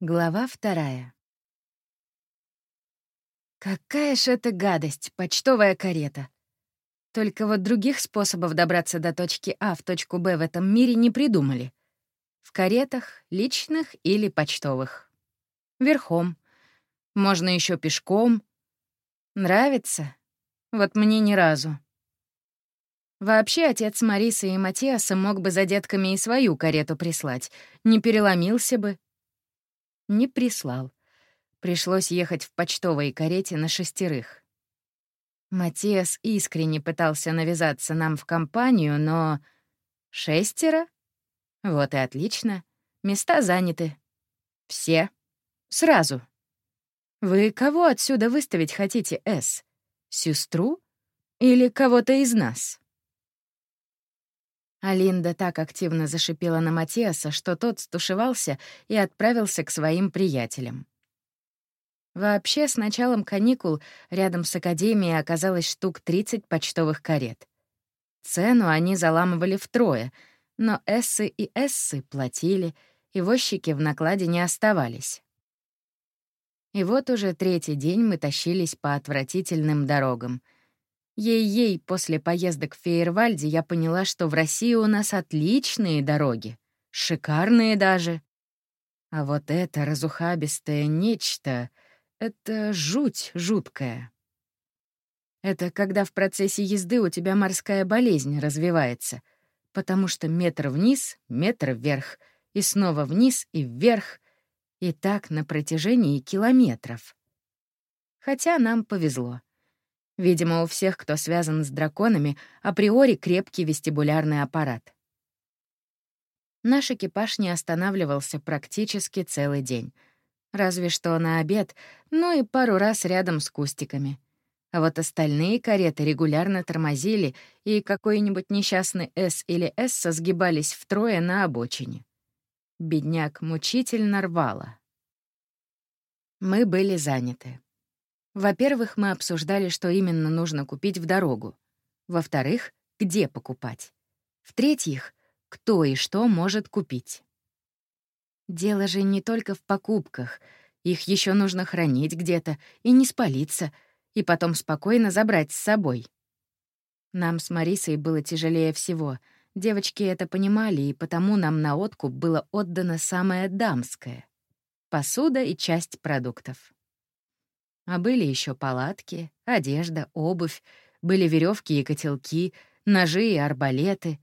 Глава вторая. Какая ж это гадость, почтовая карета. Только вот других способов добраться до точки А в точку Б в этом мире не придумали. В каретах, личных или почтовых. Верхом. Можно еще пешком. Нравится? Вот мне ни разу. Вообще, отец Марисы и Матиаса мог бы за детками и свою карету прислать. Не переломился бы, не прислал. Пришлось ехать в почтовой карете на шестерых. Матиас искренне пытался навязаться нам в компанию, но... Шестеро? Вот и отлично. Места заняты. Все. Сразу. Вы кого отсюда выставить хотите, С? Сестру? Или кого-то из нас? Алинда так активно зашипела на Матиаса, что тот стушевался и отправился к своим приятелям. Вообще, с началом каникул рядом с академией оказалось штук 30 почтовых карет. Цену они заламывали втрое, но эссы и эссы платили, и возчики в накладе не оставались. И вот уже третий день мы тащились по отвратительным дорогам — Ей-ей, после поездок в Фейервальде я поняла, что в России у нас отличные дороги, шикарные даже. А вот это разухабистое нечто — это жуть жуткая. Это когда в процессе езды у тебя морская болезнь развивается, потому что метр вниз, метр вверх, и снова вниз и вверх, и так на протяжении километров. Хотя нам повезло. Видимо, у всех, кто связан с драконами, априори крепкий вестибулярный аппарат. Наш экипаж не останавливался практически целый день. Разве что на обед, ну и пару раз рядом с кустиками. А вот остальные кареты регулярно тормозили, и какой-нибудь несчастный «С» или «С» сгибались втрое на обочине. Бедняк мучительно рвало. Мы были заняты. Во-первых, мы обсуждали, что именно нужно купить в дорогу. Во-вторых, где покупать. В-третьих, кто и что может купить. Дело же не только в покупках. Их еще нужно хранить где-то и не спалиться, и потом спокойно забрать с собой. Нам с Марисой было тяжелее всего. Девочки это понимали, и потому нам на откуп было отдано самое дамское — посуда и часть продуктов. А были еще палатки, одежда, обувь, были веревки и котелки, ножи и арбалеты.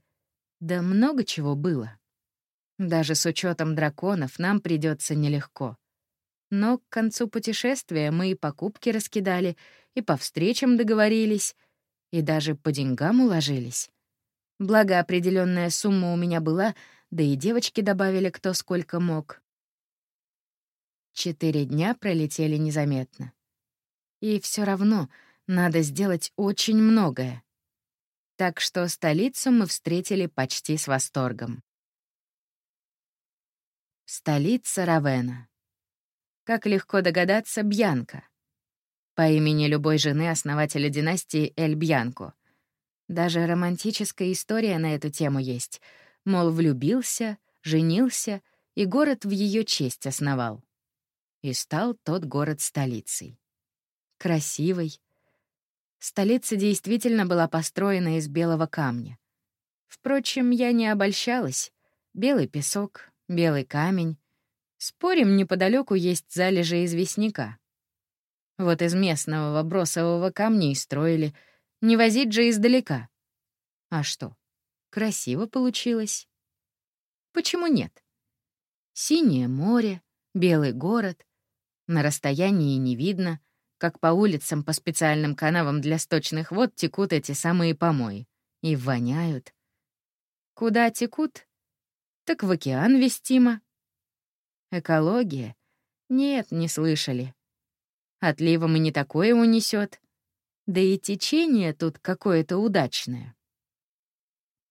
Да много чего было. Даже с учетом драконов нам придется нелегко. Но к концу путешествия мы и покупки раскидали, и по встречам договорились, и даже по деньгам уложились. Благо, определенная сумма у меня была, да и девочки добавили кто сколько мог. Четыре дня пролетели незаметно. И все равно надо сделать очень многое. Так что столицу мы встретили почти с восторгом. Столица Равена. Как легко догадаться, Бьянка. По имени любой жены основателя династии Эль Бьянко. Даже романтическая история на эту тему есть. Мол, влюбился, женился и город в ее честь основал. И стал тот город столицей красивой. Столица действительно была построена из белого камня. Впрочем, я не обольщалась. Белый песок, белый камень. Спорим, неподалеку есть залежи известняка. Вот из местного бросового камня и строили. Не возить же издалека. А что, красиво получилось? Почему нет? Синее море, белый город. На расстоянии не видно, как по улицам по специальным канавам для сточных вод текут эти самые помои. И воняют. Куда текут? Так в океан вестимо. Экология? Нет, не слышали. Отливом и не такое унесет. Да и течение тут какое-то удачное.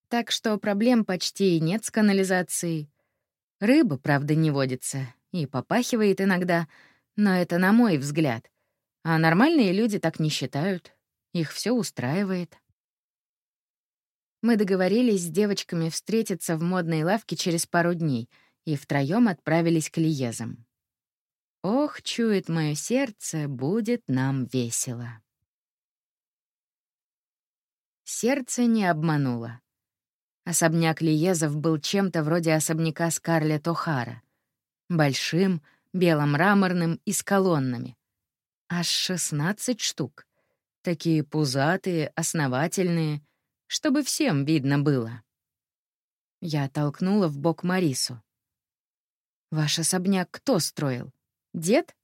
Так что проблем почти и нет с канализацией. Рыба, правда, не водится и попахивает иногда, но это на мой взгляд. А нормальные люди так не считают. Их все устраивает. Мы договорились с девочками встретиться в модной лавке через пару дней и втроем отправились к Лиезам. Ох, чует мое сердце, будет нам весело. Сердце не обмануло. Особняк Лиезов был чем-то вроде особняка Скарлетт О'Хара. Большим, беломраморным и с колоннами. Аж 16 штук. Такие пузатые, основательные, чтобы всем видно было. Я толкнула в бок Марису. «Ваш особняк кто строил? Дед?»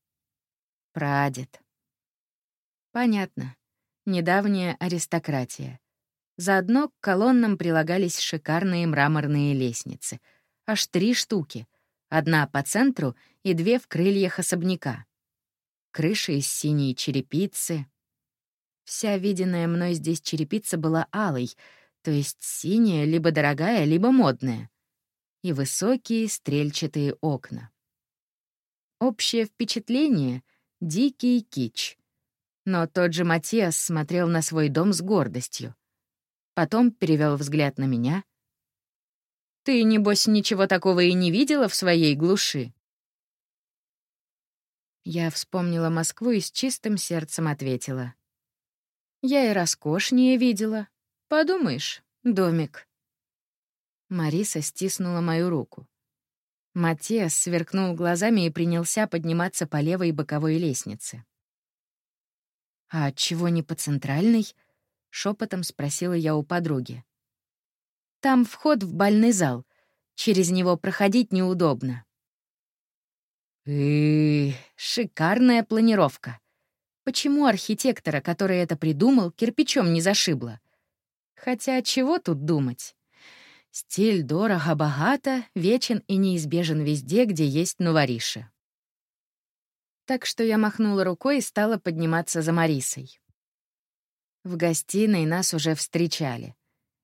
«Прадед». «Понятно. Недавняя аристократия. Заодно к колоннам прилагались шикарные мраморные лестницы. Аж три штуки. Одна по центру и две в крыльях особняка. Крыша из синей черепицы. Вся виденная мной здесь черепица была алой, то есть синяя, либо дорогая, либо модная. И высокие стрельчатые окна. Общее впечатление — дикий кич. Но тот же Матиас смотрел на свой дом с гордостью. Потом перевел взгляд на меня. «Ты, небось, ничего такого и не видела в своей глуши?» Я вспомнила Москву и с чистым сердцем ответила. «Я и роскошнее видела. Подумаешь, домик». Мариса стиснула мою руку. Матиас сверкнул глазами и принялся подниматься по левой боковой лестнице. «А чего не по центральной?» шепотом спросила я у подруги. Там вход в больный зал. Через него проходить неудобно. И шикарная планировка. Почему архитектора, который это придумал, кирпичом не зашибло? Хотя чего тут думать? Стиль дорого-богато, вечен и неизбежен везде, где есть новориши. Так что я махнула рукой и стала подниматься за Марисой. В гостиной нас уже встречали.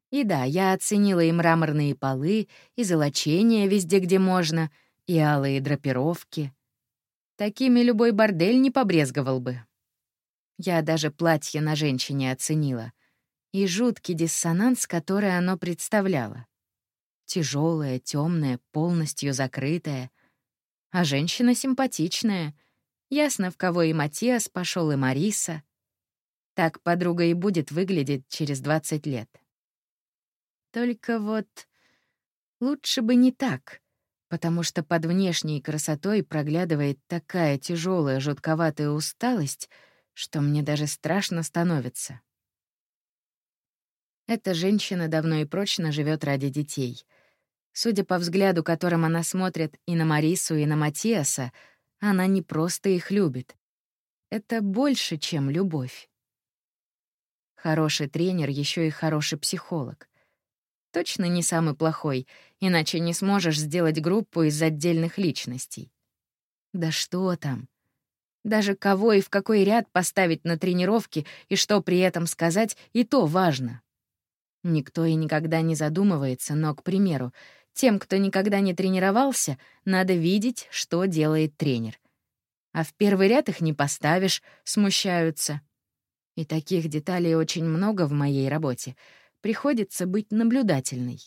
И да, я оценила и мраморные полы, и золочение везде, где можно, и алые драпировки. Такими любой бордель не побрезговал бы. Я даже платье на женщине оценила. И жуткий диссонанс, который оно представляло. Тяжелое, темное, полностью закрытое. А женщина симпатичная. Ясно, в кого и Матиас пошел, и Мариса. Так подруга и будет выглядеть через 20 лет. Только вот лучше бы не так, потому что под внешней красотой проглядывает такая тяжелая, жутковатая усталость, что мне даже страшно становится. Эта женщина давно и прочно живет ради детей. Судя по взгляду, которым она смотрит и на Марису, и на Матиаса, она не просто их любит. Это больше, чем любовь. Хороший тренер еще и хороший психолог. Точно не самый плохой, иначе не сможешь сделать группу из отдельных личностей. Да что там? Даже кого и в какой ряд поставить на тренировке и что при этом сказать, и то важно. Никто и никогда не задумывается, но, к примеру, тем, кто никогда не тренировался, надо видеть, что делает тренер. А в первый ряд их не поставишь, смущаются. И таких деталей очень много в моей работе. Приходится быть наблюдательной.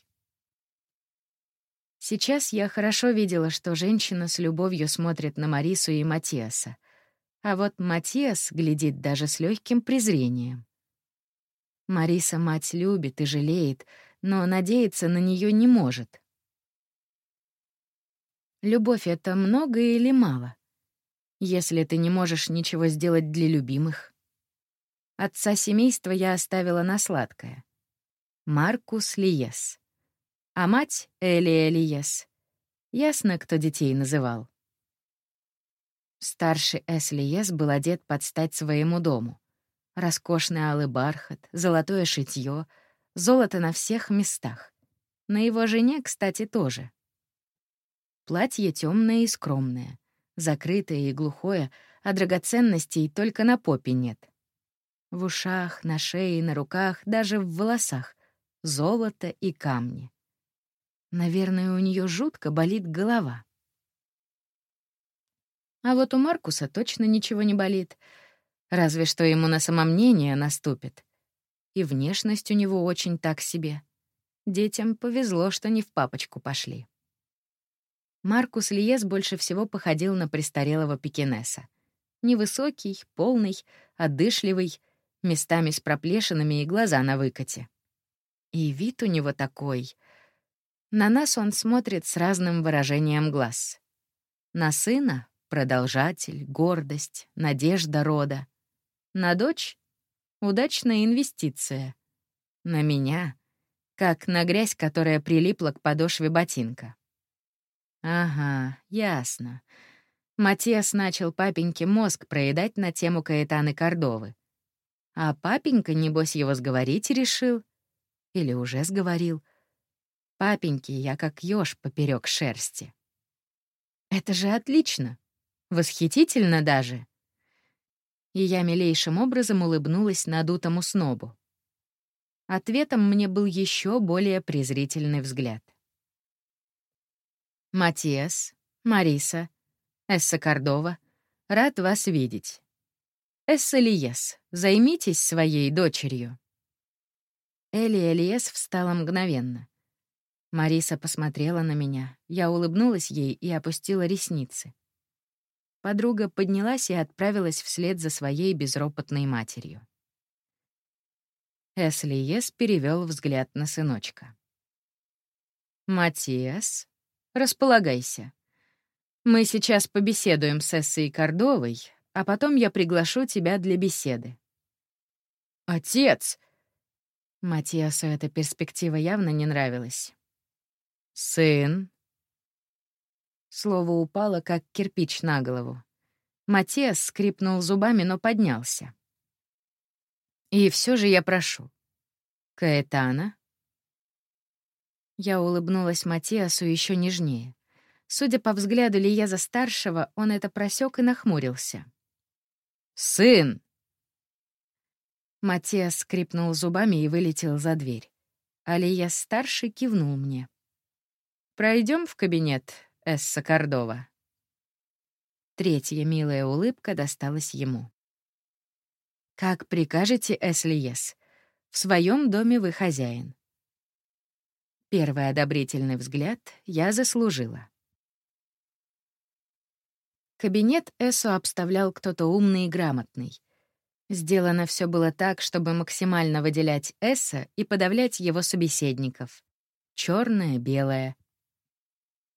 Сейчас я хорошо видела, что женщина с любовью смотрит на Марису и Матиаса. А вот Матиас глядит даже с легким презрением. Мариса мать любит и жалеет, но надеяться на нее не может. Любовь — это много или мало? Если ты не можешь ничего сделать для любимых, Отца семейства я оставила на сладкое. Маркус Лиес. А мать — Элия Лиес. Ясно, кто детей называл. Старший Эс Лиес был одет под стать своему дому. Роскошный алый бархат, золотое шитье, золото на всех местах. На его жене, кстати, тоже. Платье темное и скромное, закрытое и глухое, а драгоценностей только на попе нет. В ушах, на шее, на руках, даже в волосах. Золото и камни. Наверное, у нее жутко болит голова. А вот у Маркуса точно ничего не болит. Разве что ему на самомнение наступит. И внешность у него очень так себе. Детям повезло, что не в папочку пошли. Маркус Лиес больше всего походил на престарелого пекинеса. Невысокий, полный, отдышливый, местами с проплешинами и глаза на выкате. И вид у него такой. На нас он смотрит с разным выражением глаз. На сына — продолжатель, гордость, надежда рода. На дочь — удачная инвестиция. На меня — как на грязь, которая прилипла к подошве ботинка. Ага, ясно. Матиас начал папеньке мозг проедать на тему Каэтаны Кордовы. А папенька, небось, его сговорить решил. Или уже сговорил. Папеньке я как ёж поперек шерсти. Это же отлично. Восхитительно даже. И я милейшим образом улыбнулась надутому снобу. Ответом мне был еще более презрительный взгляд. «Матиас, Мариса, Эсса Кордова, рад вас видеть. Эсса Лиес, займитесь своей дочерью». Эли Элиес встала мгновенно. Мариса посмотрела на меня, я улыбнулась ей и опустила ресницы. Подруга поднялась и отправилась вслед за своей безропотной матерью. Эсли Ес перевел взгляд на сыночка. «Матиас, располагайся. Мы сейчас побеседуем с Эссой Кордовой, а потом я приглашу тебя для беседы». «Отец!» Матиасу эта перспектива явно не нравилась. «Сын». Слово упало, как кирпич на голову. Матиас скрипнул зубами, но поднялся. «И все же я прошу. Каэтана?» Я улыбнулась Матиасу еще нежнее. Судя по взгляду Лиеза старшего, он это просек и нахмурился. «Сын!» Матиас скрипнул зубами и вылетел за дверь. Алия старший кивнул мне. Пройдем в кабинет, Эсса Кордова». Третья милая улыбка досталась ему. «Как прикажете, Эслиес. В своем доме вы хозяин». Первый одобрительный взгляд я заслужила. Кабинет Эсу обставлял кто-то умный и грамотный. Сделано все было так, чтобы максимально выделять Эсса и подавлять его собеседников. Черное, белое,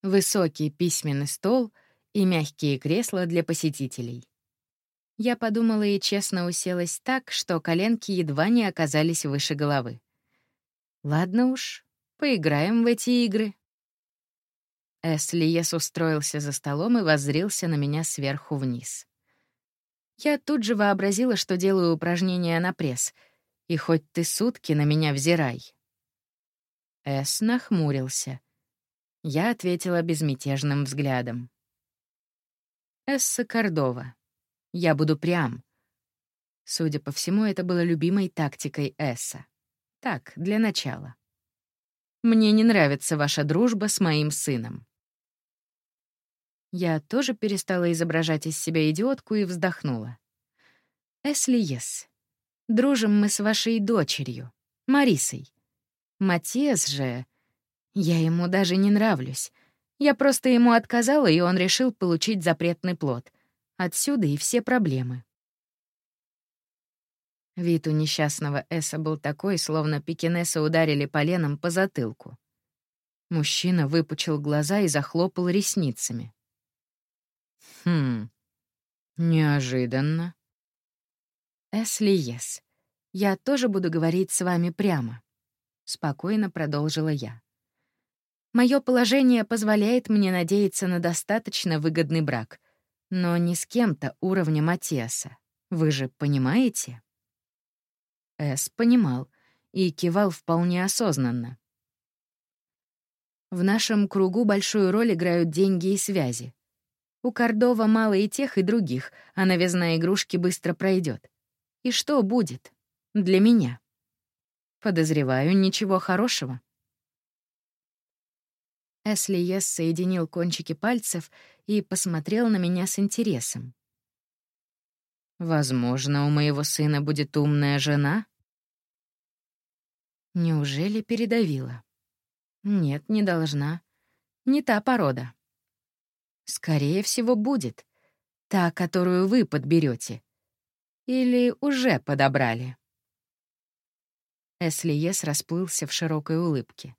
высокий письменный стол и мягкие кресла для посетителей. Я подумала и честно уселась так, что коленки едва не оказались выше головы. Ладно уж, поиграем в эти игры. Эслиес устроился за столом и воззрился на меня сверху вниз. Я тут же вообразила, что делаю упражнения на пресс, и хоть ты сутки на меня взирай. Эс нахмурился — я ответила безмятежным взглядом. «Эсса Кордова. Я буду прям». Судя по всему, это было любимой тактикой Эсса. Так, для начала. «Мне не нравится ваша дружба с моим сыном». Я тоже перестала изображать из себя идиотку и вздохнула. «Эсли Ес, дружим мы с вашей дочерью, Марисой. Матиас же я ему даже не нравлюсь. Я просто ему отказала, и он решил получить запретный плод. Отсюда и все проблемы. Вид у несчастного Эса был такой, словно пекинеса ударили поленом по затылку. Мужчина выпучил глаза и захлопал ресницами. «Хм, неожиданно». «Эсли Ес, я тоже буду говорить с вами прямо», — спокойно продолжила я. Мое положение позволяет мне надеяться на достаточно выгодный брак, но не с кем-то уровня Матиаса. Вы же понимаете? Эс понимал и кивал вполне осознанно. В нашем кругу большую роль играют деньги и связи. У Кордова мало и тех, и других, а новизна игрушки быстро пройдет. И что будет? Для меня. Подозреваю, ничего хорошего. Эсли Ес соединил кончики пальцев и посмотрел на меня с интересом. «Возможно, у моего сына будет умная жена?» Неужели передавила? Нет, не должна. Не та порода. Скорее всего, будет. Та, которую вы подберете. Или уже подобрали. Эслиес расплылся в широкой улыбке.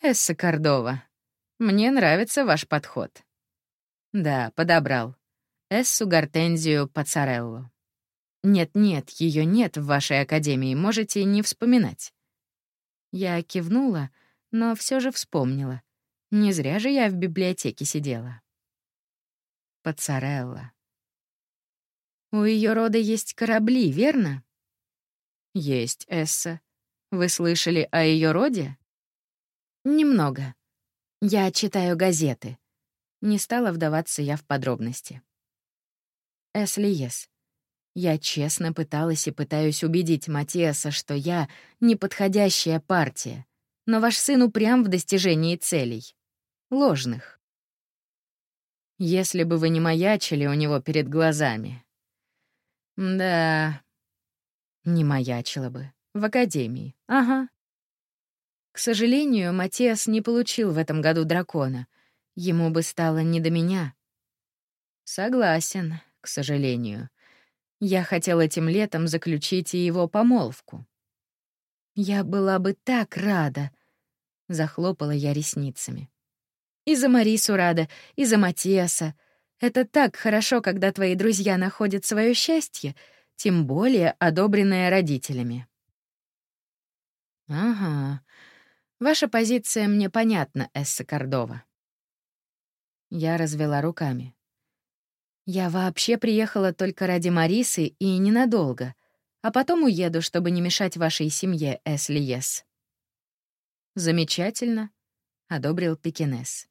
«Эсса Кордова, мне нравится ваш подход». «Да, подобрал. Эссу Гортензию Пацареллу». «Нет-нет, ее нет в вашей академии, можете не вспоминать». Я кивнула, но все же вспомнила. Не зря же я в библиотеке сидела. Пацарелла. У ее рода есть корабли, верно? Есть, Эсса. Вы слышали о ее роде? Немного. Я читаю газеты. Не стала вдаваться я в подробности. Эсли Ес. Я честно пыталась и пытаюсь убедить Матиаса, что я — неподходящая партия, но ваш сын упрям в достижении целей. Ложных. Если бы вы не маячили у него перед глазами. Да, не маячила бы. В академии. Ага. К сожалению, Матиас не получил в этом году дракона. Ему бы стало не до меня. Согласен, к сожалению. Я хотел этим летом заключить и его помолвку. Я была бы так рада. Захлопала я ресницами. И за Марису рада, и за Матиаса. Это так хорошо, когда твои друзья находят свое счастье, тем более одобренное родителями. Ага. Ваша позиция мне понятна, Эсса Кордова. Я развела руками. Я вообще приехала только ради Марисы и ненадолго, а потом уеду, чтобы не мешать вашей семье, Эсли Ес. Замечательно, одобрил Пекинес.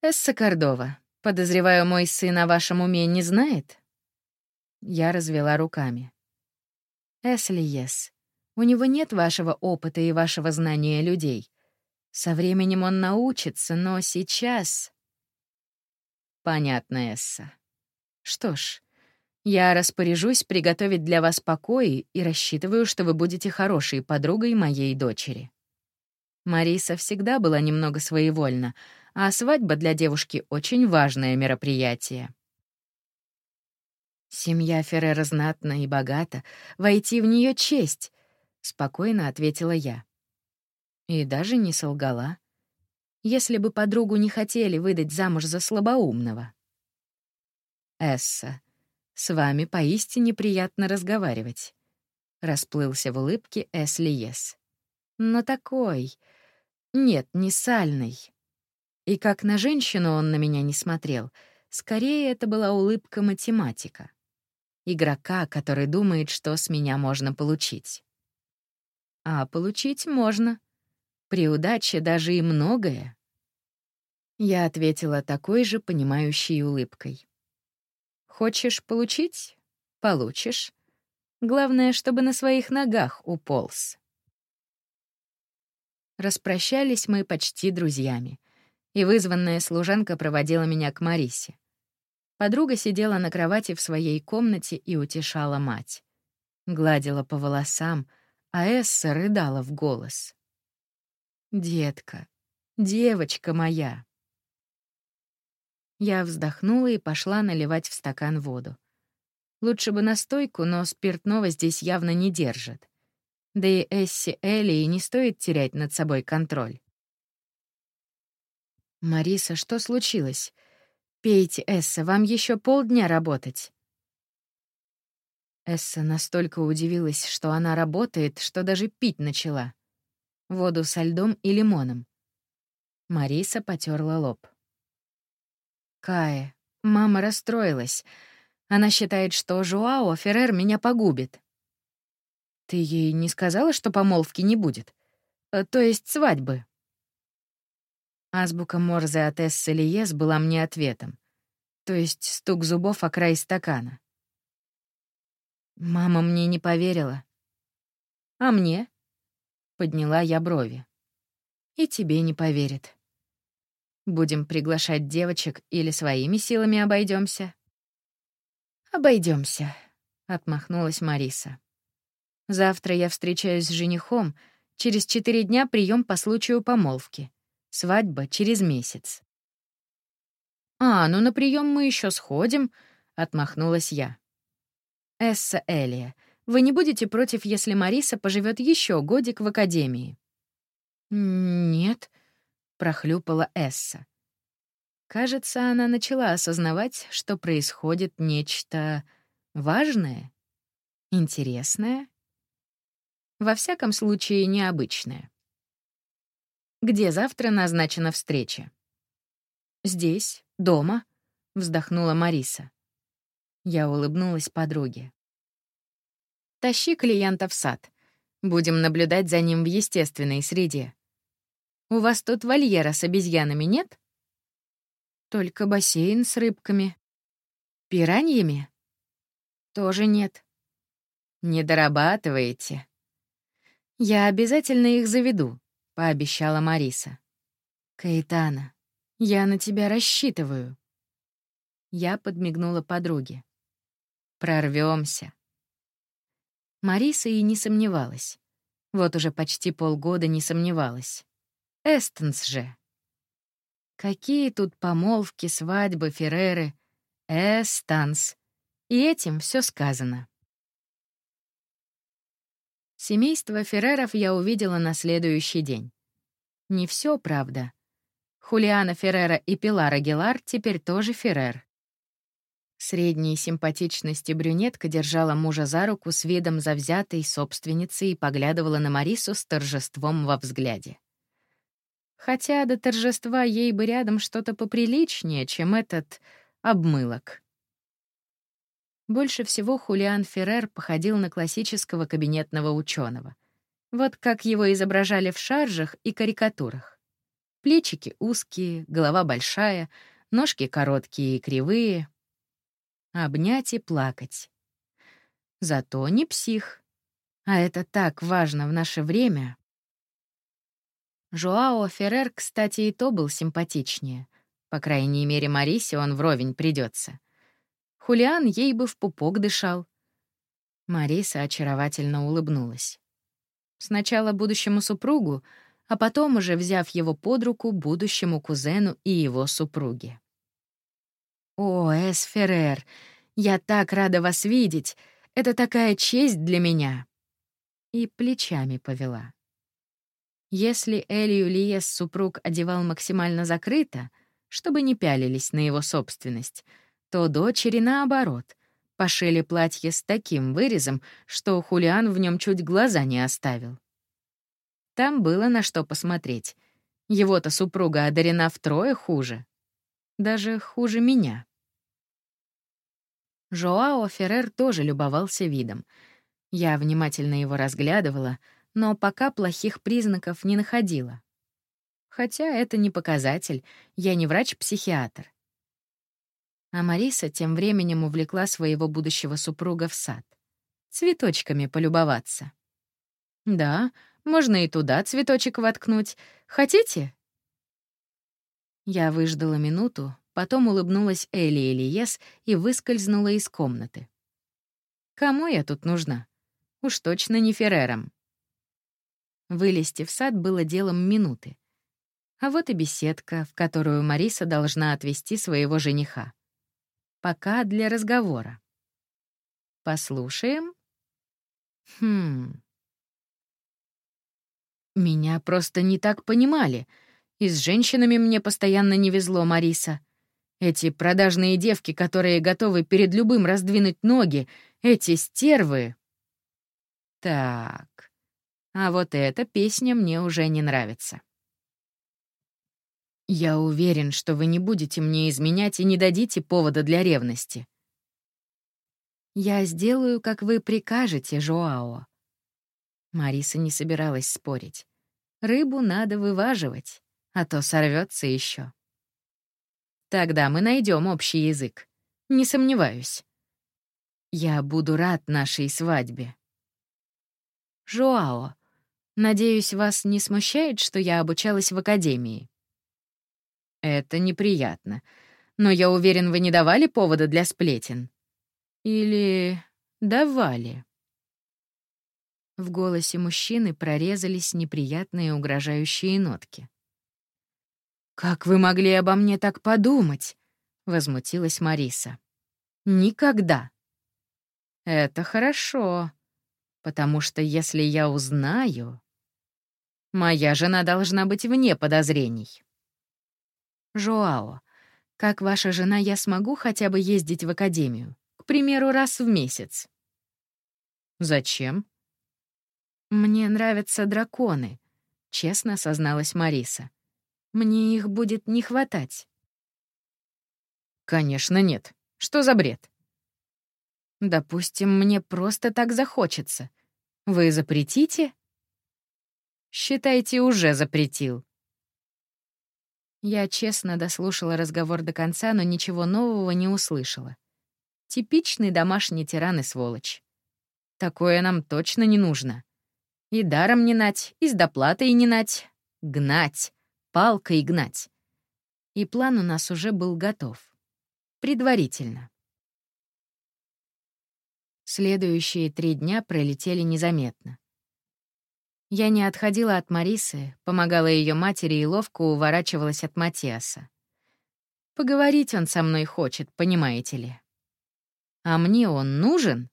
Эсса Кордова, подозреваю, мой сын о вашем уме не знает? Я развела руками. Эсли Ес, у него нет вашего опыта и вашего знания людей. Со временем он научится, но сейчас... Понятно, Эсса. Что ж, я распоряжусь приготовить для вас покои и рассчитываю, что вы будете хорошей подругой моей дочери. Мариса всегда была немного своевольна, а свадьба для девушки — очень важное мероприятие. «Семья Феррера знатна и богата, войти в нее честь», — спокойно ответила я. И даже не солгала. Если бы подругу не хотели выдать замуж за слабоумного. Эсса, с вами поистине приятно разговаривать. Расплылся в улыбке Эсли Ес. Но такой... Нет, не сальный. И как на женщину он на меня не смотрел, скорее это была улыбка математика. Игрока, который думает, что с меня можно получить. А получить можно. При удаче даже и многое. Я ответила такой же понимающей улыбкой. Хочешь получить — получишь. Главное, чтобы на своих ногах уполз. Распрощались мы почти друзьями, и вызванная служанка проводила меня к Марисе. Подруга сидела на кровати в своей комнате и утешала мать. Гладила по волосам, а Эсса рыдала в голос. «Детка, девочка моя!» Я вздохнула и пошла наливать в стакан воду. Лучше бы настойку, но спиртного здесь явно не держат. Да и Эсси Элли не стоит терять над собой контроль. «Мариса, что случилось? Пейте, Эсса, вам еще полдня работать». Эсса настолько удивилась, что она работает, что даже пить начала. Воду со льдом и лимоном. Мариса потерла лоб. Кае, мама расстроилась. Она считает, что Жуао Феррер меня погубит. Ты ей не сказала, что помолвки не будет? Э, то есть свадьбы? Азбука Морзе от Эссы Лиес была мне ответом. То есть стук зубов о край стакана. Мама мне не поверила. А мне? Подняла я брови. И тебе не поверит. Будем приглашать девочек или своими силами обойдемся? Обойдемся, отмахнулась Мариса. Завтра я встречаюсь с женихом, через четыре дня прием по случаю помолвки. Свадьба через месяц. «А, ну на прием мы еще сходим», — отмахнулась я. «Эсса Элия, вы не будете против, если Мариса поживет еще годик в академии?» «Нет», — прохлюпала Эсса. Кажется, она начала осознавать, что происходит нечто важное, интересное, во всяком случае необычное. «Где завтра назначена встреча?» «Здесь, дома», — вздохнула Мариса. Я улыбнулась подруге. «Тащи клиента в сад. Будем наблюдать за ним в естественной среде. У вас тут вольера с обезьянами нет?» «Только бассейн с рыбками. Пираньями?» «Тоже нет». «Не дорабатываете?» «Я обязательно их заведу», — пообещала Мариса. «Каэтана, я на тебя рассчитываю». Я подмигнула подруге. Прорвемся. Мариса и не сомневалась. Вот уже почти полгода не сомневалась. Эстонс же. Какие тут помолвки, свадьбы, ферреры. Эстанс. И этим все сказано. Семейство Ферреров я увидела на следующий день. Не все, правда. Хулиана Феррера и Пилара Гелар теперь тоже Феррер. Средней симпатичности брюнетка держала мужа за руку с видом завзятой собственницы и поглядывала на Марису с торжеством во взгляде. Хотя до торжества ей бы рядом что-то поприличнее, чем этот обмылок. Больше всего Хулиан Феррер походил на классического кабинетного ученого. Вот как его изображали в шаржах и карикатурах. Плечики узкие, голова большая, ножки короткие и кривые — обнять и плакать. Зато не псих. А это так важно в наше время. Жоао Феррер, кстати, и то был симпатичнее. По крайней мере, Марисе он вровень придется. Хулиан ей бы в пупок дышал. Мариса очаровательно улыбнулась. Сначала будущему супругу, а потом уже, взяв его под руку, будущему кузену и его супруге. «О, Эс Феррер, я так рада вас видеть. Это такая честь для меня». И плечами повела. Если Элию Лиес супруг одевал максимально закрыто, чтобы не пялились на его собственность, то дочери, наоборот, пошили платье с таким вырезом, что Хулиан в нем чуть глаза не оставил. Там было на что посмотреть. Его-то супруга одарена втрое хуже. Даже хуже меня. Жоао Феррер тоже любовался видом. Я внимательно его разглядывала, но пока плохих признаков не находила. Хотя это не показатель, я не врач-психиатр. А Мариса тем временем увлекла своего будущего супруга в сад. Цветочками полюбоваться. «Да, можно и туда цветочек воткнуть. Хотите?» Я выждала минуту, Потом улыбнулась Элли Элиес и выскользнула из комнаты. «Кому я тут нужна? Уж точно не Феррером». Вылезти в сад было делом минуты. А вот и беседка, в которую Мариса должна отвезти своего жениха. Пока для разговора. Послушаем? Хм. Меня просто не так понимали. И с женщинами мне постоянно не везло, Мариса. Эти продажные девки, которые готовы перед любым раздвинуть ноги, эти стервы. Так, а вот эта песня мне уже не нравится. Я уверен, что вы не будете мне изменять и не дадите повода для ревности. Я сделаю, как вы прикажете, Жоао. Мариса не собиралась спорить. Рыбу надо вываживать, а то сорвется еще. Тогда мы найдем общий язык. Не сомневаюсь. Я буду рад нашей свадьбе. Жоао, надеюсь, вас не смущает, что я обучалась в академии? Это неприятно. Но я уверен, вы не давали повода для сплетен. Или давали? В голосе мужчины прорезались неприятные угрожающие нотки. «Как вы могли обо мне так подумать?» возмутилась Мариса. Никогда. Это хорошо, потому что если я узнаю, моя жена должна быть вне подозрений. Жоао, как ваша жена, я смогу хотя бы ездить в академию, к примеру, раз в месяц. Зачем? Мне нравятся драконы, честно созналась Мариса. Мне их будет не хватать. Конечно, нет. Что за бред? Допустим, мне просто так захочется. Вы запретите? Считайте, уже запретил. Я честно дослушала разговор до конца, но ничего нового не услышала. Типичный домашний тиран и сволочь. Такое нам точно не нужно. И даром не нать, и с доплатой не нать. Гнать. Палкой гнать. И план у нас уже был готов. Предварительно. Следующие три дня пролетели незаметно. Я не отходила от Марисы, помогала ее матери и ловко уворачивалась от Матиаса. Поговорить он со мной хочет, понимаете ли. А мне он нужен?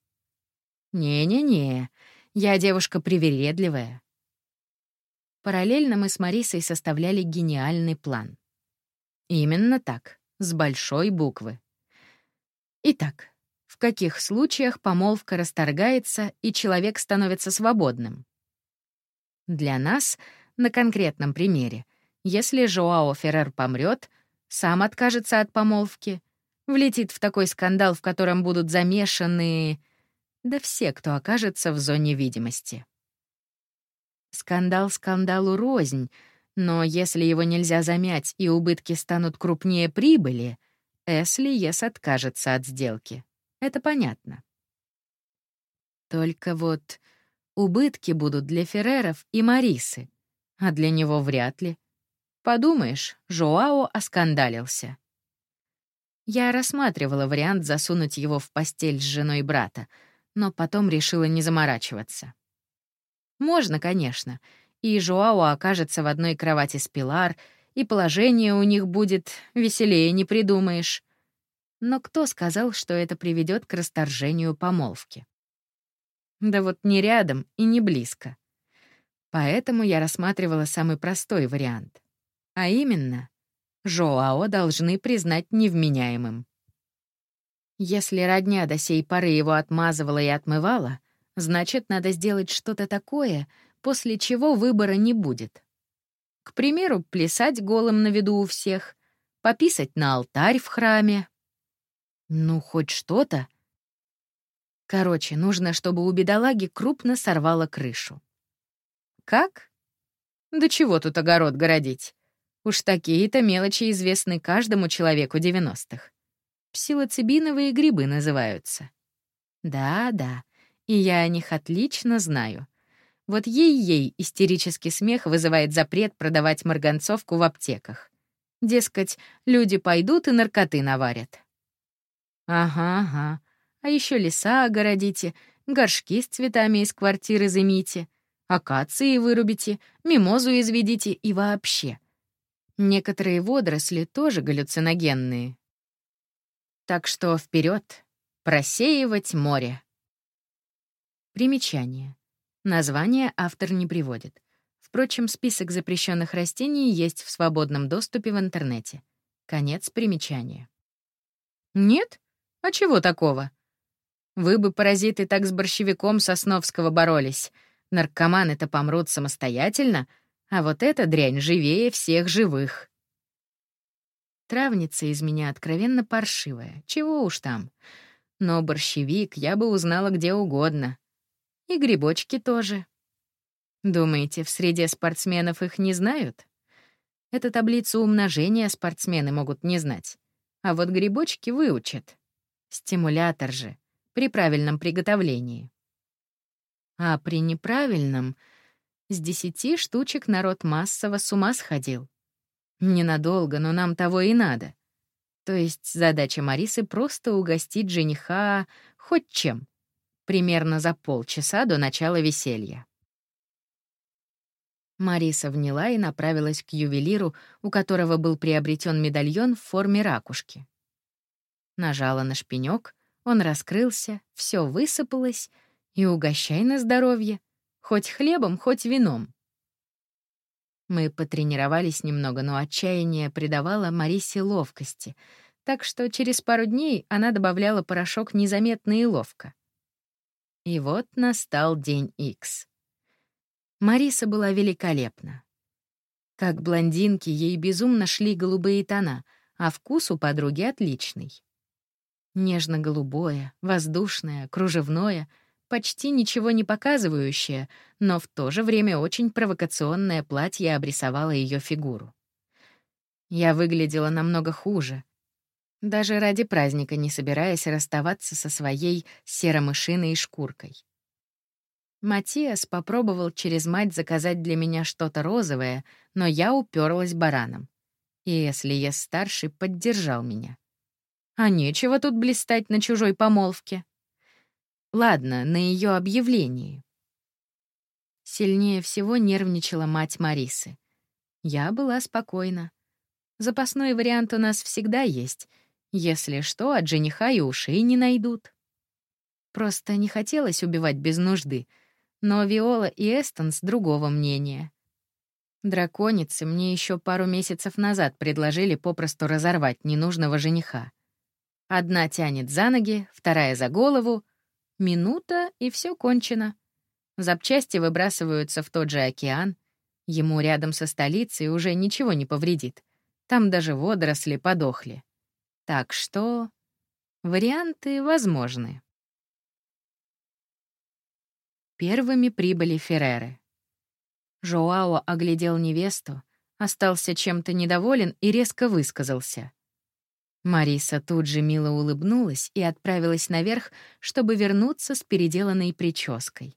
Не-не-не, я девушка привередливая. Параллельно мы с Марисой составляли гениальный план. Именно так с большой буквы. Итак, в каких случаях помолвка расторгается и человек становится свободным? Для нас, на конкретном примере, если Жоао Феррер помрет, сам откажется от помолвки, влетит в такой скандал, в котором будут замешаны... Да все, кто окажется в зоне видимости. Скандал скандалу рознь — но если его нельзя замять и убытки станут крупнее прибыли, Эсли Ес откажется от сделки. Это понятно. Только вот убытки будут для Ферреров и Марисы, а для него вряд ли. Подумаешь, Жоао оскандалился. Я рассматривала вариант засунуть его в постель с женой брата, но потом решила не заморачиваться. Можно, конечно, — и Жуао окажется в одной кровати с Пилар, и положение у них будет веселее не придумаешь. Но кто сказал, что это приведет к расторжению помолвки? Да вот не рядом и не близко. Поэтому я рассматривала самый простой вариант. А именно, Жоао должны признать невменяемым. Если родня до сей поры его отмазывала и отмывала, значит, надо сделать что-то такое, после чего выбора не будет. К примеру, плясать голым на виду у всех, пописать на алтарь в храме. Ну, хоть что-то. Короче, нужно, чтобы у бедолаги крупно сорвало крышу. Как? Да чего тут огород городить? Уж такие-то мелочи известны каждому человеку 90-х. Псилоцибиновые грибы называются. Да-да, и я о них отлично знаю. Вот ей-ей истерический смех вызывает запрет продавать марганцовку в аптеках. Дескать, люди пойдут и наркоты наварят. Ага, ага. А еще леса огородите, горшки с цветами из квартиры замите, акации вырубите, мимозу изведите и вообще. Некоторые водоросли тоже галлюциногенные. Так что вперед, просеивать море. Примечание. Название автор не приводит. Впрочем, список запрещенных растений есть в свободном доступе в интернете. Конец примечания. Нет? А чего такого? Вы бы, паразиты, так с борщевиком Сосновского боролись. Наркоманы-то помрут самостоятельно, а вот эта дрянь живее всех живых. Травница из меня откровенно паршивая, чего уж там. Но борщевик я бы узнала где угодно. И грибочки тоже. Думаете, в среде спортсменов их не знают? Это таблицу умножения спортсмены могут не знать. А вот грибочки выучат. Стимулятор же, при правильном приготовлении. А при неправильном с десяти штучек народ массово с ума сходил. Ненадолго, но нам того и надо. То есть задача Марисы просто угостить жениха хоть чем примерно за полчаса до начала веселья. Мариса вняла и направилась к ювелиру, у которого был приобретен медальон в форме ракушки. Нажала на шпинек, он раскрылся, все высыпалось, и угощай на здоровье, хоть хлебом, хоть вином. Мы потренировались немного, но отчаяние придавало Марисе ловкости, так что через пару дней она добавляла порошок незаметно и ловко. И вот настал день Икс. Мариса была великолепна. Как блондинки, ей безумно шли голубые тона, а вкус у подруги отличный. Нежно-голубое, воздушное, кружевное, почти ничего не показывающее, но в то же время очень провокационное платье обрисовало ее фигуру. Я выглядела намного хуже, даже ради праздника не собираясь расставаться со своей серомышиной шкуркой. Матиас попробовал через мать заказать для меня что-то розовое, но я уперлась бараном. И если я старший поддержал меня. А нечего тут блистать на чужой помолвке. Ладно, на ее объявлении. Сильнее всего нервничала мать Марисы. Я была спокойна. Запасной вариант у нас всегда есть. Если что, от жениха и ушей не найдут. Просто не хотелось убивать без нужды, но Виола и Эстон с другого мнения. Драконицы мне еще пару месяцев назад предложили попросту разорвать ненужного жениха. Одна тянет за ноги, вторая за голову. Минута, и все кончено. Запчасти выбрасываются в тот же океан. Ему рядом со столицей уже ничего не повредит. Там даже водоросли подохли. Так что варианты возможны. Первыми прибыли Ферреры. Жоао оглядел невесту, остался чем-то недоволен и резко высказался. Мариса тут же мило улыбнулась и отправилась наверх, чтобы вернуться с переделанной прической.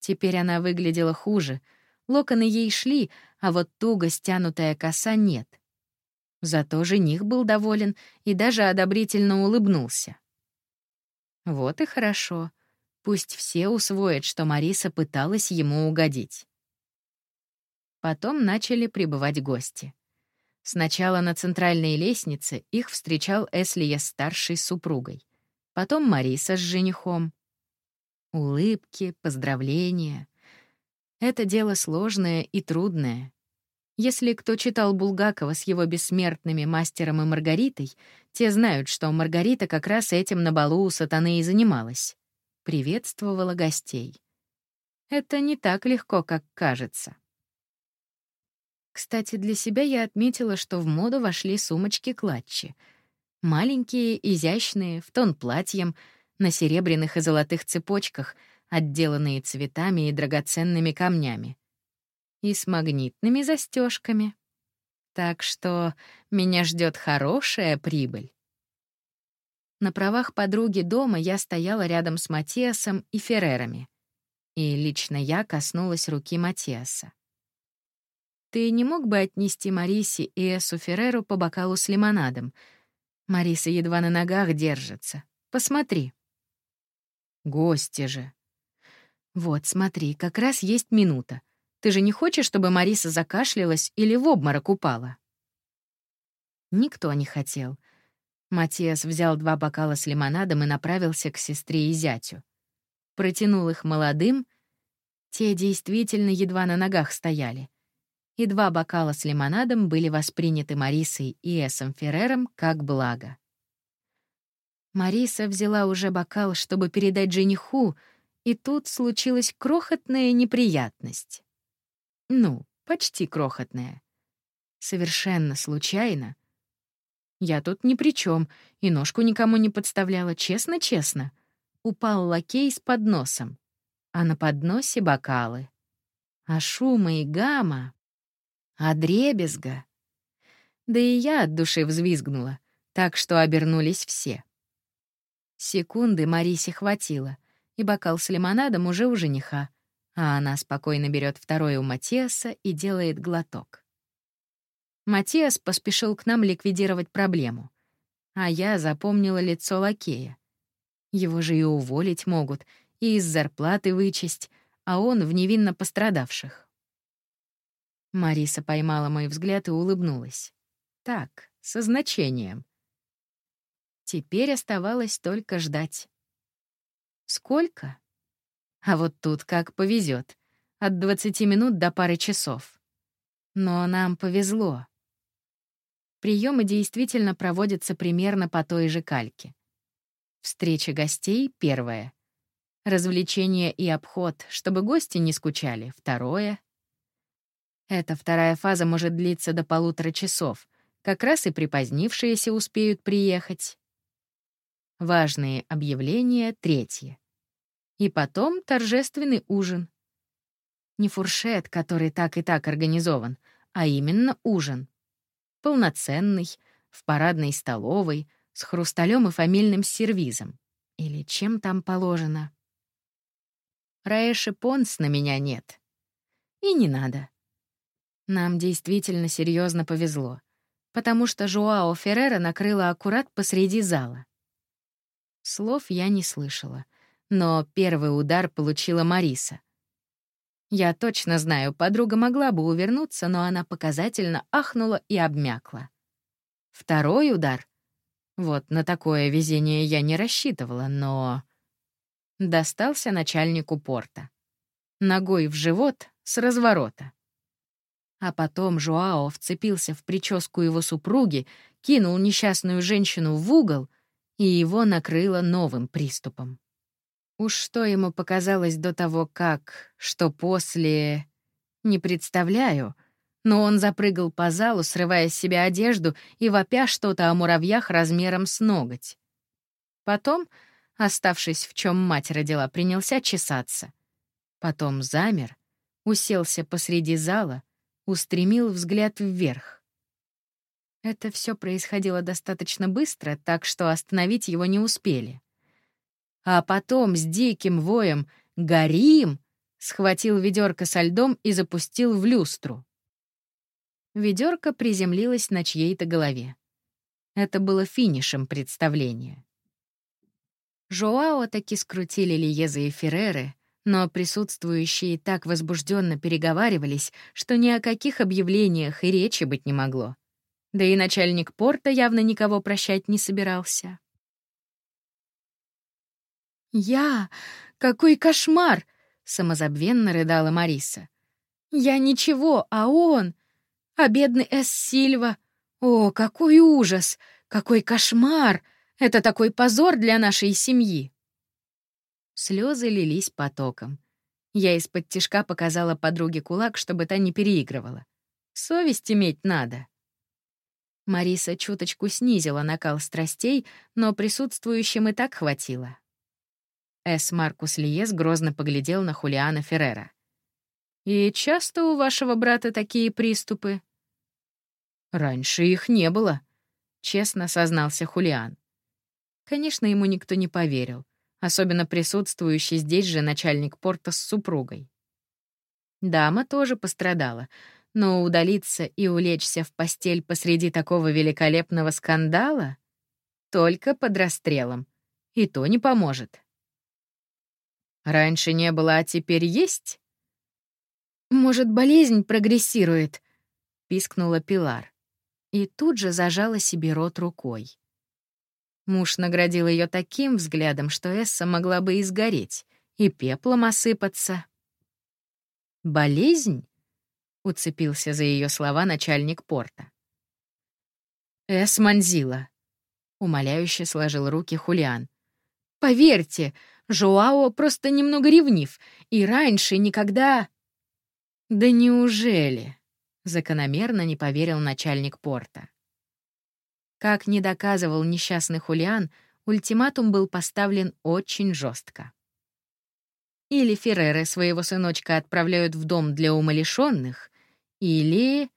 Теперь она выглядела хуже, локоны ей шли, а вот туго стянутая коса нет. Зато жених был доволен и даже одобрительно улыбнулся. Вот и хорошо. Пусть все усвоят, что Мариса пыталась ему угодить. Потом начали прибывать гости. Сначала на центральной лестнице их встречал Эслия с старшей супругой, потом Мариса с женихом. Улыбки, поздравления. Это дело сложное и трудное. Если кто читал Булгакова с его бессмертными мастером и Маргаритой, те знают, что Маргарита как раз этим на балу у сатаны и занималась. Приветствовала гостей. Это не так легко, как кажется. Кстати, для себя я отметила, что в моду вошли сумочки-клатчи. Маленькие, изящные, в тон платьем, на серебряных и золотых цепочках, отделанные цветами и драгоценными камнями. И с магнитными застежками. Так что меня ждет хорошая прибыль. На правах подруги дома я стояла рядом с Матиасом и Феррерами. И лично я коснулась руки Матиаса. Ты не мог бы отнести Марисе и Эсу Ферреру по бокалу с лимонадом? Мариса едва на ногах держится. Посмотри. Гости же. Вот, смотри, как раз есть минута. Ты же не хочешь, чтобы Мариса закашлялась или в обморок упала? Никто не хотел. Матиас взял два бокала с лимонадом и направился к сестре и зятю. Протянул их молодым. Те действительно едва на ногах стояли и два бокала с лимонадом были восприняты Марисой и Эсом Феррером как благо. Мариса взяла уже бокал, чтобы передать жениху, и тут случилась крохотная неприятность. Ну, почти крохотная. Совершенно случайно. Я тут ни при чем, и ножку никому не подставляла, честно-честно. Упал лакей с подносом, а на подносе бокалы. А шума и гамма а дребезга. Да и я от души взвизгнула, так что обернулись все. Секунды Марисе хватило, и бокал с лимонадом уже у жениха, а она спокойно берет второй у Матиаса и делает глоток. Матиас поспешил к нам ликвидировать проблему, а я запомнила лицо лакея. Его же и уволить могут, и из зарплаты вычесть, а он в невинно пострадавших. Мариса поймала мой взгляд и улыбнулась. Так, со значением. Теперь оставалось только ждать. Сколько? А вот тут как повезет. От 20 минут до пары часов. Но нам повезло. Приемы действительно проводятся примерно по той же кальке. Встреча гостей — первое. Развлечение и обход, чтобы гости не скучали — второе. Эта вторая фаза может длиться до полутора часов, как раз и припозднившиеся успеют приехать. Важные объявления — третье. И потом торжественный ужин. Не фуршет, который так и так организован, а именно ужин. Полноценный, в парадной столовой, с хрусталем и фамильным сервизом. Или чем там положено. Раэши Понс на меня нет. И не надо. Нам действительно серьезно повезло, потому что Жуао Феррера накрыла аккурат посреди зала. Слов я не слышала, но первый удар получила Мариса. Я точно знаю, подруга могла бы увернуться, но она показательно ахнула и обмякла. Второй удар. Вот на такое везение я не рассчитывала, но... Достался начальнику порта. Ногой в живот с разворота. А потом Жуао вцепился в прическу его супруги, кинул несчастную женщину в угол, и его накрыло новым приступом. Уж что ему показалось до того, как, что после... Не представляю, но он запрыгал по залу, срывая с себя одежду и вопя что-то о муравьях размером с ноготь. Потом, оставшись в чем мать родила, принялся чесаться. Потом замер, уселся посреди зала — устремил взгляд вверх. Это все происходило достаточно быстро, так что остановить его не успели. А потом с диким воем «Горим!» схватил ведерко со льдом и запустил в люстру. Ведерко приземлилось на чьей-то голове. Это было финишем представления. Жоао таки скрутили Лиеза и Ферреры, но присутствующие так возбужденно переговаривались, что ни о каких объявлениях и речи быть не могло. Да и начальник порта явно никого прощать не собирался. «Я? Какой кошмар!» — самозабвенно рыдала Мариса. «Я ничего, а он? А бедный Эс Сильва? О, какой ужас! Какой кошмар! Это такой позор для нашей семьи!» Слезы лились потоком. Я из-под тишка показала подруге кулак, чтобы та не переигрывала. Совесть иметь надо. Мариса чуточку снизила накал страстей, но присутствующим и так хватило. С. Маркус Лиес грозно поглядел на Хулиана Феррера. «И часто у вашего брата такие приступы?» «Раньше их не было», — честно сознался Хулиан. Конечно, ему никто не поверил особенно присутствующий здесь же начальник порта с супругой. Дама тоже пострадала, но удалиться и улечься в постель посреди такого великолепного скандала только под расстрелом, и то не поможет. Раньше не было, а теперь есть? Может, болезнь прогрессирует, пискнула Пилар и тут же зажала себе рот рукой. Муж наградил ее таким взглядом, что Эсса могла бы изгореть и пеплом осыпаться. «Болезнь?» — уцепился за ее слова начальник порта. «Эс Манзила», — умоляюще сложил руки Хулиан. «Поверьте, Жоао просто немного ревнив, и раньше никогда...» «Да неужели?» — закономерно не поверил начальник порта. Как не доказывал несчастный Хулиан, ультиматум был поставлен очень жестко. Или Ферреры своего сыночка отправляют в дом для умалишенных, или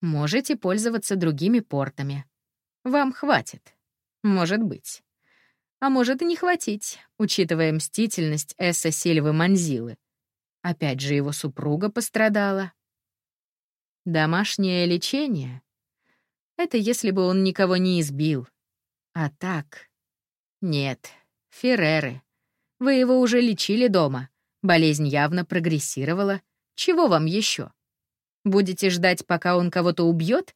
можете пользоваться другими портами. Вам хватит. Может быть. А может и не хватить, учитывая мстительность Эсса Сильвы Манзилы. Опять же, его супруга пострадала. Домашнее лечение это если бы он никого не избил. А так... Нет, Ферреры. Вы его уже лечили дома. Болезнь явно прогрессировала. Чего вам еще? Будете ждать, пока он кого-то убьет?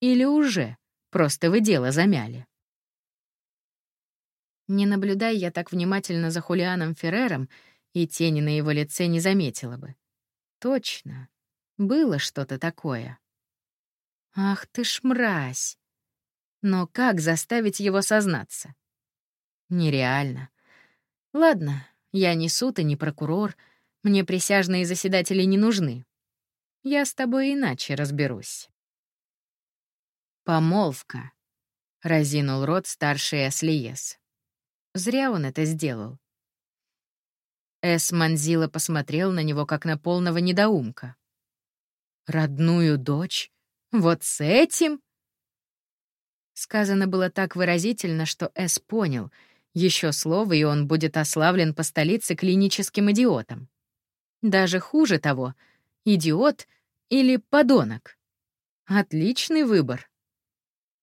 Или уже? Просто вы дело замяли. Не наблюдая я так внимательно за Хулианом Феррером, и тени на его лице не заметила бы. Точно, было что-то такое. Ах ты ж мразь! Но как заставить его сознаться? Нереально. Ладно, я не суд и не прокурор, мне присяжные заседатели не нужны. Я с тобой иначе разберусь. Помолвка. Разинул рот старший Аслиес. Зря он это сделал. Эс Манзила посмотрел на него, как на полного недоумка. «Родную дочь? Вот с этим?» Сказано было так выразительно, что Эс понял. Еще слово, и он будет ославлен по столице клиническим идиотом. Даже хуже того — идиот или подонок. Отличный выбор.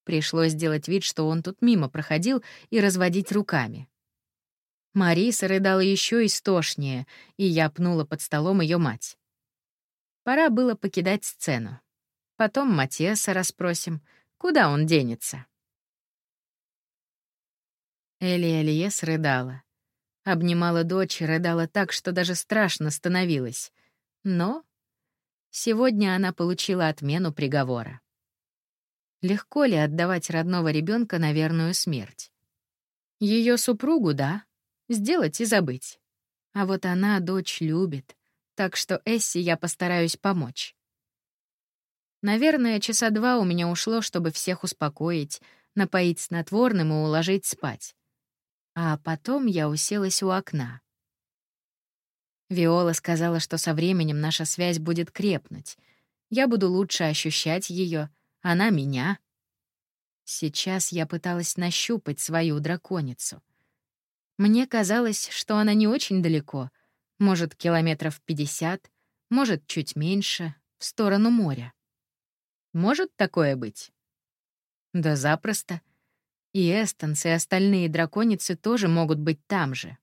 Пришлось сделать вид, что он тут мимо проходил, и разводить руками. Мариса рыдала еще истошнее, и я пнула под столом ее мать. Пора было покидать сцену. Потом Матеса расспросим, куда он денется. Эли Элиес рыдала. Обнимала дочь рыдала так, что даже страшно становилось. Но сегодня она получила отмену приговора. Легко ли отдавать родного ребенка на верную смерть? Ее супругу — да, Сделать и забыть. А вот она дочь любит, так что Эсси я постараюсь помочь. Наверное, часа два у меня ушло, чтобы всех успокоить, напоить снотворным и уложить спать. А потом я уселась у окна. Виола сказала, что со временем наша связь будет крепнуть. Я буду лучше ощущать ее, она — меня. Сейчас я пыталась нащупать свою драконицу. Мне казалось, что она не очень далеко, может, километров пятьдесят, может, чуть меньше, в сторону моря. Может такое быть? Да запросто. И Эстонс, и остальные драконицы тоже могут быть там же.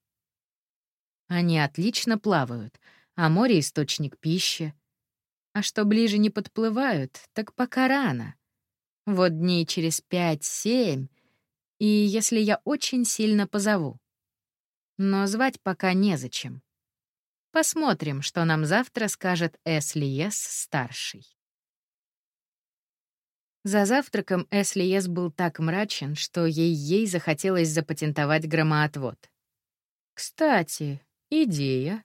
Они отлично плавают, а море — источник пищи. А что ближе не подплывают, так пока рано. Вот дней через пять-семь, и если я очень сильно позову но звать пока незачем. Посмотрим, что нам завтра скажет Эслиес старший. За завтраком Эслиес был так мрачен, что ей-ей захотелось запатентовать громоотвод. Кстати, идея.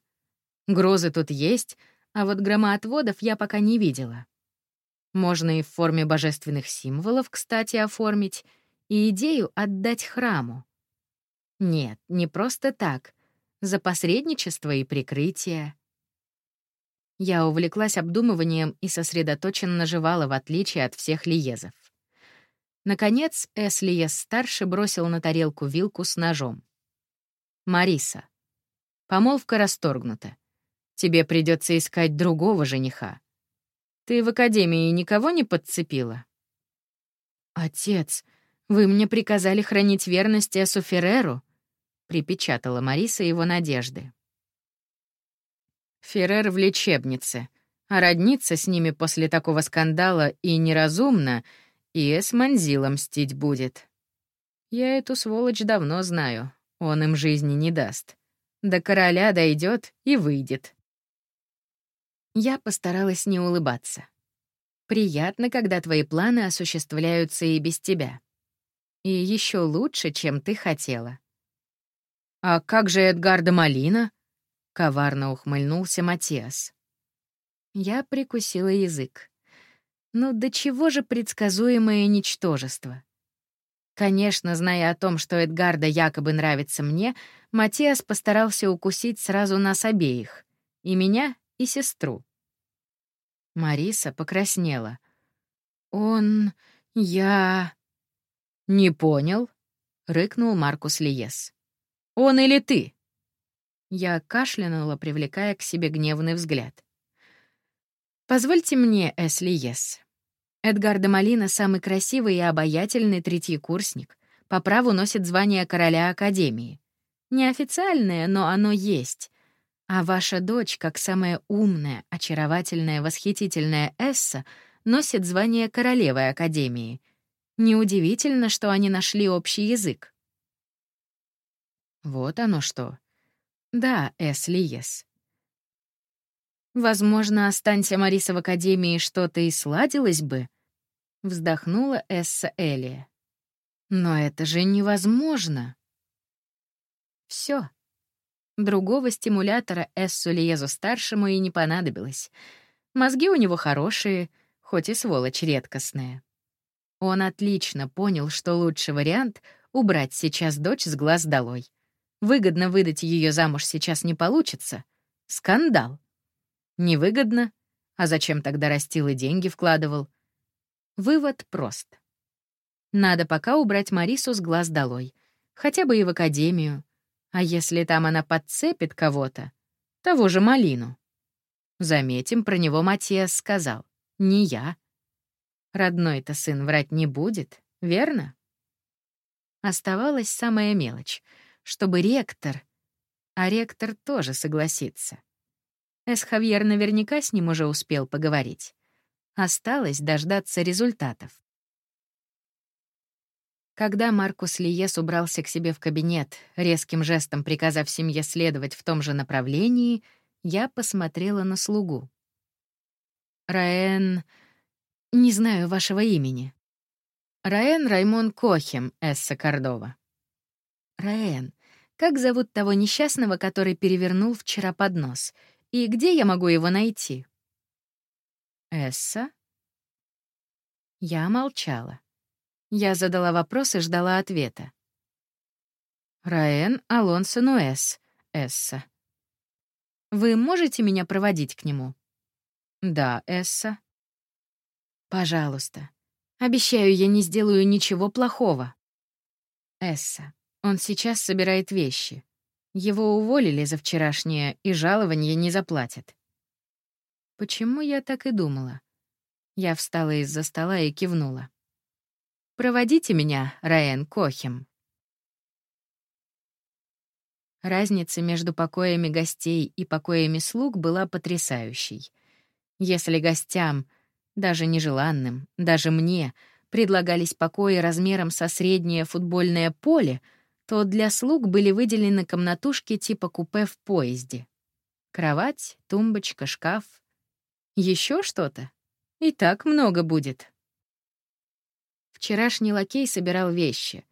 Грозы тут есть, а вот громоотводов я пока не видела. Можно и в форме божественных символов, кстати, оформить, и идею отдать храму. Нет, не просто так. За посредничество и прикрытие. Я увлеклась обдумыванием и сосредоточенно жевала, в отличие от всех лиезов. Наконец, Эс Лиез-старший бросил на тарелку вилку с ножом. «Мариса, помолвка расторгнута. Тебе придется искать другого жениха. Ты в академии никого не подцепила?» «Отец, вы мне приказали хранить верность Эсу Ферреру», припечатала Мариса его надежды. Феррер в лечебнице, а родниться с ними после такого скандала и неразумно, и с Манзила мстить будет. Я эту сволочь давно знаю, он им жизни не даст. До короля дойдет и выйдет. Я постаралась не улыбаться. Приятно, когда твои планы осуществляются и без тебя. И еще лучше, чем ты хотела. «А как же Эдгарда Малина?» — коварно ухмыльнулся Матиас. Я прикусила язык. Ну до чего же предсказуемое ничтожество? Конечно, зная о том, что Эдгарда якобы нравится мне, Матиас постарался укусить сразу нас обеих. И меня, и сестру. Мариса покраснела. «Он... я...» «Не понял», — рыкнул Маркус Лиес. Он или ты?» Я кашлянула, привлекая к себе гневный взгляд. «Позвольте мне, Эсли Ес. Эдгар де Малина — самый красивый и обаятельный третий курсник. По праву носит звание короля Академии. Неофициальное, но оно есть. А ваша дочь, как самая умная, очаровательная, восхитительная Эсса, носит звание королевы Академии. Неудивительно, что они нашли общий язык. Вот оно что. Да, Эс Лиес. Возможно, останься Мариса в Академии, что-то и сладилось бы, вздохнула Эсса Элия. Но это же невозможно. Все. Другого стимулятора Эссу Лиезу-старшему и не понадобилось. Мозги у него хорошие, хоть и сволочь редкостная. Он отлично понял, что лучший вариант — убрать сейчас дочь с глаз долой. Выгодно выдать ее замуж сейчас не получится. Скандал. Невыгодно. А зачем тогда растил и деньги вкладывал? Вывод прост. Надо пока убрать Марису с глаз долой. Хотя бы и в академию. А если там она подцепит кого-то? Того же Малину. Заметим, про него Матиас сказал. Не я. Родной-то сын врать не будет, верно? Оставалась самая мелочь, чтобы ректор... А ректор тоже согласится. Эсхавьер наверняка с ним уже успел поговорить. Осталось дождаться результатов. Когда Маркус Лиес убрался к себе в кабинет, резким жестом приказав семье следовать в том же направлении, я посмотрела на слугу. «Раэн... не знаю вашего имени». «Раэн Раймон Кохем, Эсса Кордова». «Раэн, как зовут того несчастного, который перевернул вчера поднос? И где я могу его найти?» «Эсса?» Я молчала. Я задала вопрос и ждала ответа. «Раэн Алонсо Нуэс, Эсса». «Вы можете меня проводить к нему?» «Да, Эсса». «Пожалуйста. Обещаю, я не сделаю ничего плохого». «Эсса, он сейчас собирает вещи. Его уволили за вчерашнее, и жалование не заплатят». Почему я так и думала? Я встала из-за стола и кивнула. «Проводите меня, Раен Кохем». Разница между покоями гостей и покоями слуг была потрясающей. Если гостям, даже нежеланным, даже мне, предлагались покои размером со среднее футбольное поле, то для слуг были выделены комнатушки типа купе в поезде. Кровать, тумбочка, шкаф. Еще что-то? И так много будет. Вчерашний лакей собирал вещи.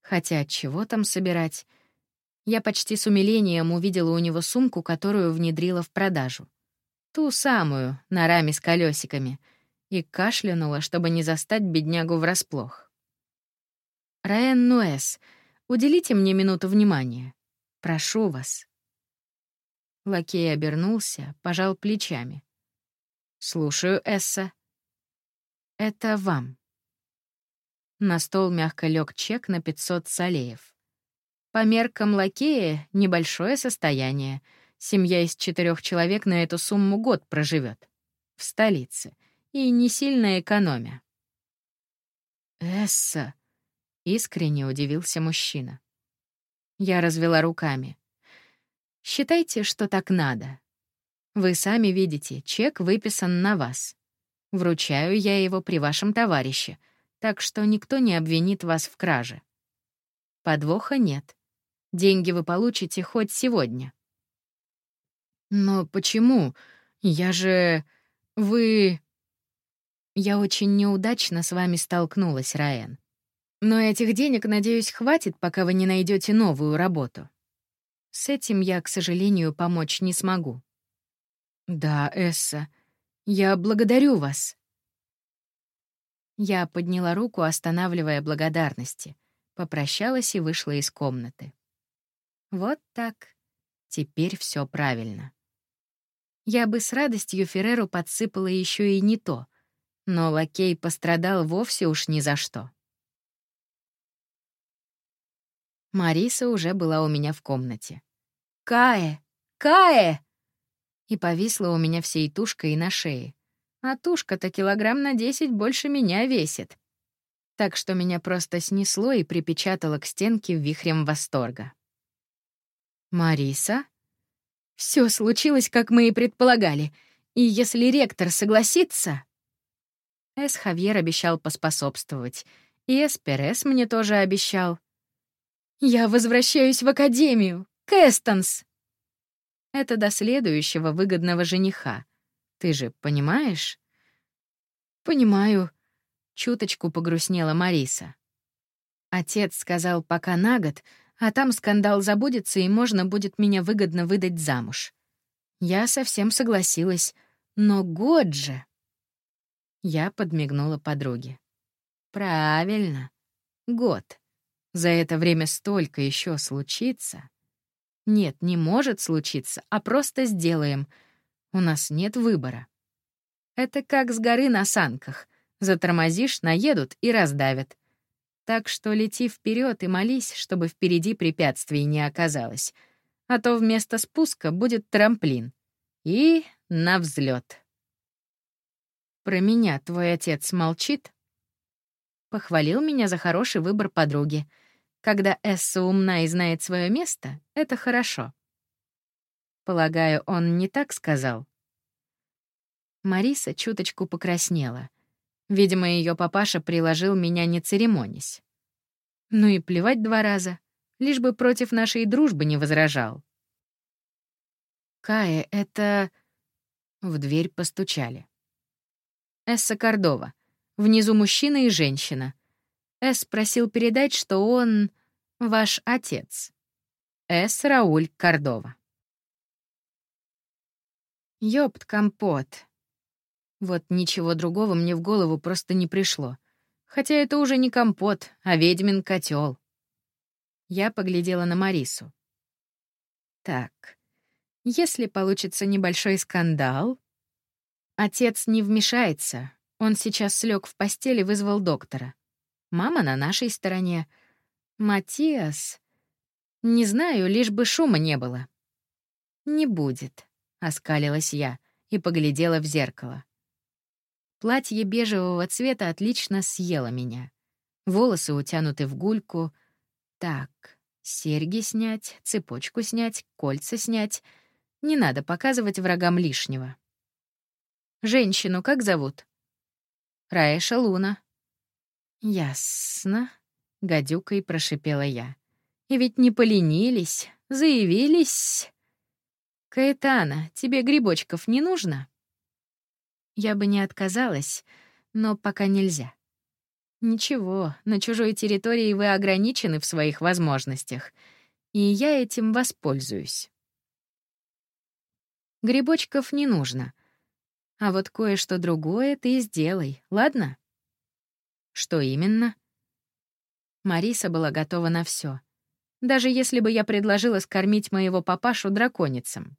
Хотя чего там собирать? Я почти с умилением увидела у него сумку, которую внедрила в продажу. Ту самую, на раме с колесиками, и кашлянула, чтобы не застать беднягу врасплох. «Раэн Нуэс, уделите мне минуту внимания. Прошу вас». Лакей обернулся, пожал плечами. «Слушаю, Эсса». «Это вам». На стол мягко лег чек на 500 солеев. По меркам лакея — небольшое состояние. Семья из четырех человек на эту сумму год проживет. В столице. И не сильно экономя. «Эсса», — искренне удивился мужчина. Я развела руками. «Считайте, что так надо. Вы сами видите, чек выписан на вас. Вручаю я его при вашем товарище, так что никто не обвинит вас в краже. Подвоха нет. Деньги вы получите хоть сегодня. Но почему? Я же... Вы... Я очень неудачно с вами столкнулась, Раен. Но этих денег, надеюсь, хватит, пока вы не найдете новую работу. С этим я, к сожалению, помочь не смогу. «Да, Эсса, я благодарю вас». Я подняла руку, останавливая благодарности, попрощалась и вышла из комнаты. Вот так. Теперь все правильно. Я бы с радостью Ферреру подсыпала еще и не то, но лакей пострадал вовсе уж ни за что. Мариса уже была у меня в комнате. «Кае! Кае!» и повисла у меня всей тушкой на шее. А тушка-то килограмм на десять больше меня весит. Так что меня просто снесло и припечатало к стенке вихрем восторга. «Мариса?» Все случилось, как мы и предполагали. И если ректор согласится...» Эс Хавьер обещал поспособствовать. И Эс Перес мне тоже обещал. Я возвращаюсь в академию! Кэстонс!» Это до следующего выгодного жениха. Ты же понимаешь? Понимаю. Чуточку погрустнела Мариса. Отец сказал пока на год, а там скандал забудется и можно будет меня выгодно выдать замуж. Я совсем согласилась, но год же. Я подмигнула подруге. Правильно. Год. За это время столько еще случится. Нет, не может случиться, а просто сделаем. У нас нет выбора. Это как с горы на санках. Затормозишь, наедут и раздавят. Так что лети вперед и молись, чтобы впереди препятствий не оказалось. А то вместо спуска будет трамплин. И на взлет. Про меня твой отец молчит? Похвалил меня за хороший выбор подруги — когда Эсса умна и знает свое место, это хорошо. Полагаю, он не так сказал. Мариса чуточку покраснела. Видимо, ее папаша приложил меня не церемонясь. Ну и плевать два раза, лишь бы против нашей дружбы не возражал. «Кая, это...» В дверь постучали. «Эсса Кордова. Внизу мужчина и женщина. Эс просил передать, что он ваш отец. С. Рауль Кордова. Ёпт, компот. Вот ничего другого мне в голову просто не пришло. Хотя это уже не компот, а ведьмин котел. Я поглядела на Марису. Так, если получится небольшой скандал... Отец не вмешается. Он сейчас слег в постель и вызвал доктора. Мама на нашей стороне. Матиас... Не знаю, лишь бы шума не было. «Не будет», — оскалилась я и поглядела в зеркало. Платье бежевого цвета отлично съело меня. Волосы утянуты в гульку. Так, серьги снять, цепочку снять, кольца снять. Не надо показывать врагам лишнего. «Женщину как зовут?» «Раэша Луна», «Ясно», — гадюкой прошипела я. «И ведь не поленились, заявились...» «Каэтана, тебе грибочков не нужно?» Я бы не отказалась, но пока нельзя. Ничего, на чужой территории вы ограничены в своих возможностях, и я этим воспользуюсь. Грибочков не нужно. А вот кое-что другое ты сделай, ладно? Что именно? Мариса была готова на все, даже если бы я предложила скормить моего папашу драконицам.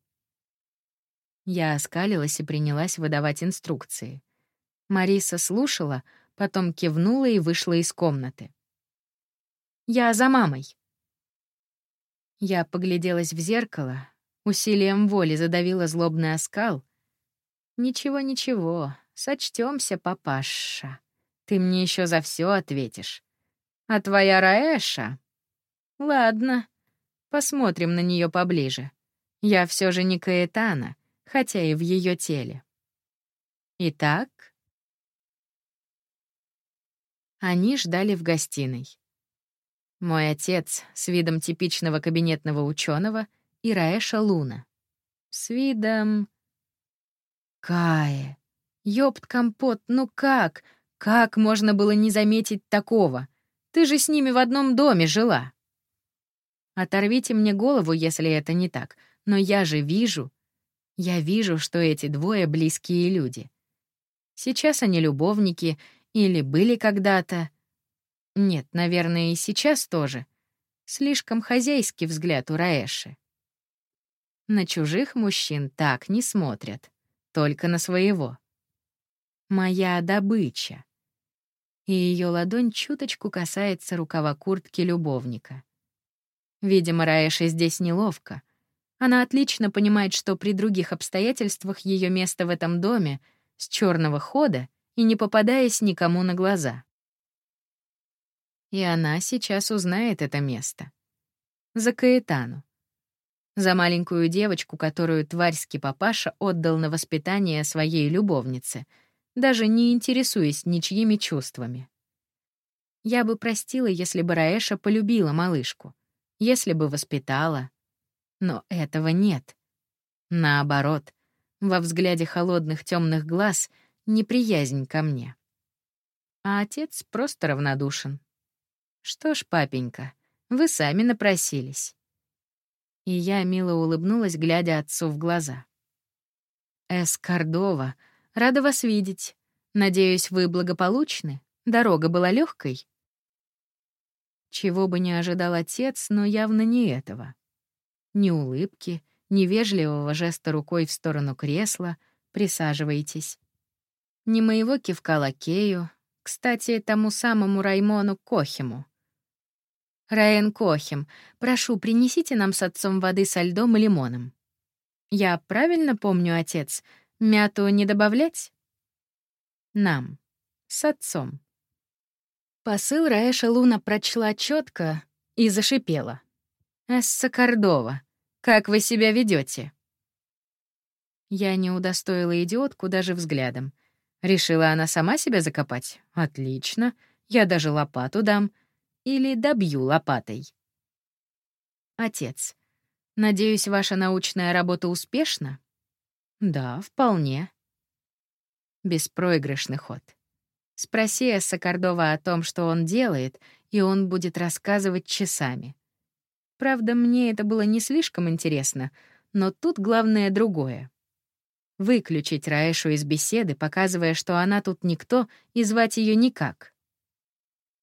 Я оскалилась и принялась выдавать инструкции. Мариса слушала, потом кивнула и вышла из комнаты. «Я за мамой». Я погляделась в зеркало, усилием воли задавила злобный оскал. «Ничего-ничего, сочтёмся, папаша». Ты мне еще за все ответишь. А твоя Раэша? Ладно, посмотрим на нее поближе. Я все же не Каэтана, хотя и в ее теле. Итак, они ждали в гостиной. Мой отец с видом типичного кабинетного ученого и Раэша Луна. С видом... Кае. Ёпт, компот, ну как? Как можно было не заметить такого? Ты же с ними в одном доме жила. Оторвите мне голову, если это не так, но я же вижу. Я вижу, что эти двое близкие люди. Сейчас они любовники или были когда-то. Нет, наверное, и сейчас тоже. Слишком хозяйский взгляд у Раэши. На чужих мужчин так не смотрят, только на своего. Моя добыча и ее ладонь чуточку касается рукава куртки любовника. Видимо, Раэше здесь неловко. Она отлично понимает, что при других обстоятельствах ее место в этом доме с черного хода и не попадаясь никому на глаза. И она сейчас узнает это место. За Каэтану. За маленькую девочку, которую тварьский папаша отдал на воспитание своей любовнице — даже не интересуясь ничьими чувствами. Я бы простила, если бы Раэша полюбила малышку. если бы воспитала. Но этого нет. Наоборот, во взгляде холодных темных глаз неприязнь ко мне. А отец просто равнодушен. Что ж, папенька, вы сами напросились. И я мило улыбнулась, глядя отцу в глаза. «Эс Кордова, рада вас видеть. Надеюсь, вы благополучны? Дорога была легкой. Чего бы не ожидал отец, но явно не этого. Ни улыбки, ни вежливого жеста рукой в сторону кресла «присаживайтесь». Ни моего кивка лакею, кстати, тому самому Раймону Кохему. «Раен Кохем, прошу, принесите нам с отцом воды со льдом и лимоном». «Я правильно помню, отец? Мяту не добавлять?» «Нам. С отцом». Посыл Раэша Луна прочла четко и зашипела. «Эсса Кордова, как вы себя ведете? Я не удостоила идиотку даже взглядом. Решила она сама себя закопать? Отлично. Я даже лопату дам. Или добью лопатой. Отец, надеюсь, ваша научная работа успешна? Да, вполне. Беспроигрышный ход. Спроси Эсса Кордова о том, что он делает, и он будет рассказывать часами. Правда, мне это было не слишком интересно, но тут главное другое. Выключить Раэшу из беседы, показывая, что она тут никто, и звать ее никак.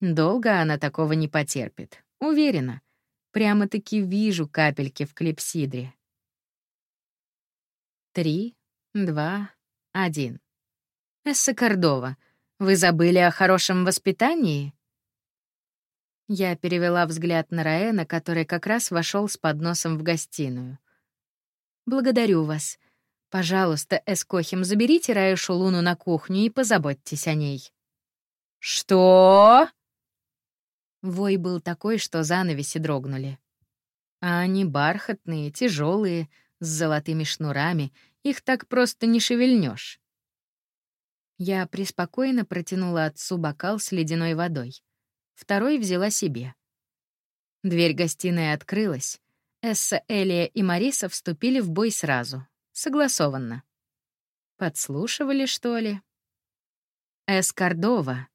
Долго она такого не потерпит, уверена. Прямо-таки вижу капельки в клипсидре. Три, два, один. Эсса Кордова, вы забыли о хорошем воспитании? Я перевела взгляд на Раэна, который как раз вошел с подносом в гостиную. «Благодарю вас. Пожалуйста, Эскохим, заберите Раэшу Луну на кухню и позаботьтесь о ней». «Что?» Вой был такой, что занавеси дрогнули. А они бархатные, тяжелые, с золотыми шнурами, их так просто не шевельнешь. Я преспокойно протянула отцу бокал с ледяной водой второй взяла себе. Дверь гостиной открылась. Эсса, Элия и Мариса вступили в бой сразу, согласованно. Подслушивали, что ли? Эс Кордова.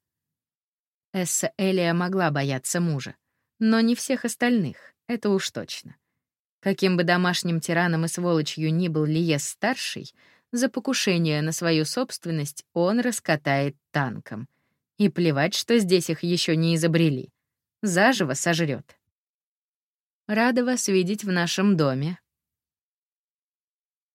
Эсса Элия могла бояться мужа, но не всех остальных, это уж точно. Каким бы домашним тираном и сволочью ни был Лиес-старший, за покушение на свою собственность он раскатает танком — и плевать, что здесь их еще не изобрели. Заживо сожрет. Рада вас видеть в нашем доме.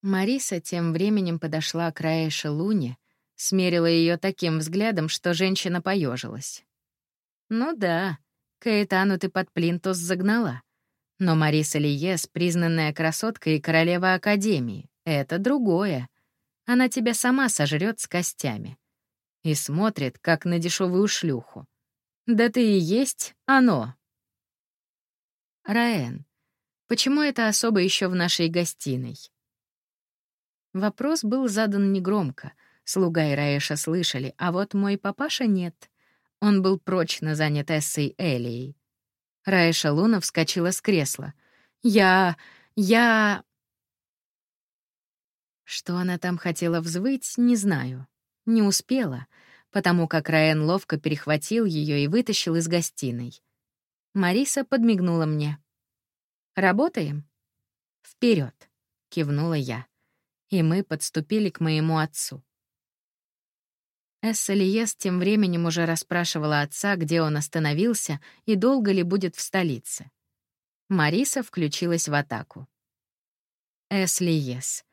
Мариса тем временем подошла к Раэше Луне, смерила ее таким взглядом, что женщина поежилась. Ну да, Каэтану ты под плинтус загнала. Но Мариса Лиес — признанная красотка и королева Академии. Это другое. Она тебя сама сожрет с костями и смотрит, как на дешевую шлюху. Да ты и есть оно. Раэн, почему это особо еще в нашей гостиной? Вопрос был задан негромко. Слуга и Раэша слышали, а вот мой папаша нет. Он был прочно занят Эссой Элией. Раэша Луна вскочила с кресла. «Я... я...» Что она там хотела взвыть, не знаю. Не успела, потому как Раен ловко перехватил ее и вытащил из гостиной. Мариса подмигнула мне. «Работаем?» Вперед, кивнула я. И мы подступили к моему отцу. Эсса Лиес тем временем уже расспрашивала отца, где он остановился и долго ли будет в столице. Мариса включилась в атаку. «Эс Лиес,